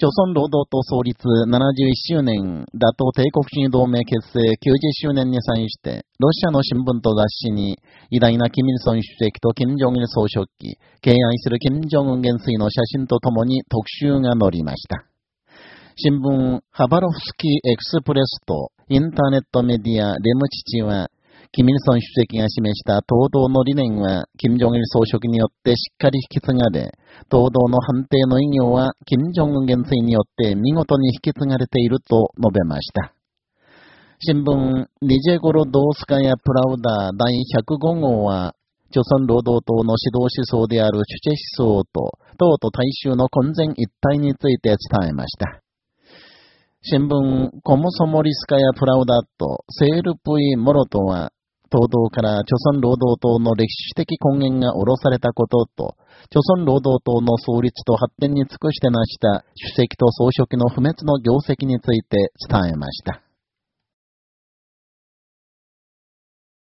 朝鮮労働党創立71周年、打倒帝国主義同盟結成90周年に際して、ロシアの新聞と雑誌に、偉大なキミルソン主席と金正日総書記、敬愛する金正恩元帥の写真とともに特集が載りました。新聞、ハバロフスキーエクスプレスとインターネットメディアレムチチは、キミルソン主席が示した東道の理念は、金正日総書記によってしっかり引き継がれ、東道の判定の意義は、金正恩元帥によって見事に引き継がれていると述べました。新聞、ニジェゴロ・ドースカヤ・プラウダー第105号は、朝鮮労働党の指導思想である主チ思想と、党と大衆の混然一体について伝えました。新聞、コモソモリスカヤ・プラウダとセールプイ・モロトは、東道から朝鮮労働党の歴史的根源が下ろされたことと、朝鮮労働党の創立と発展に尽くして成した主席と総書記の不滅の業績について伝えました。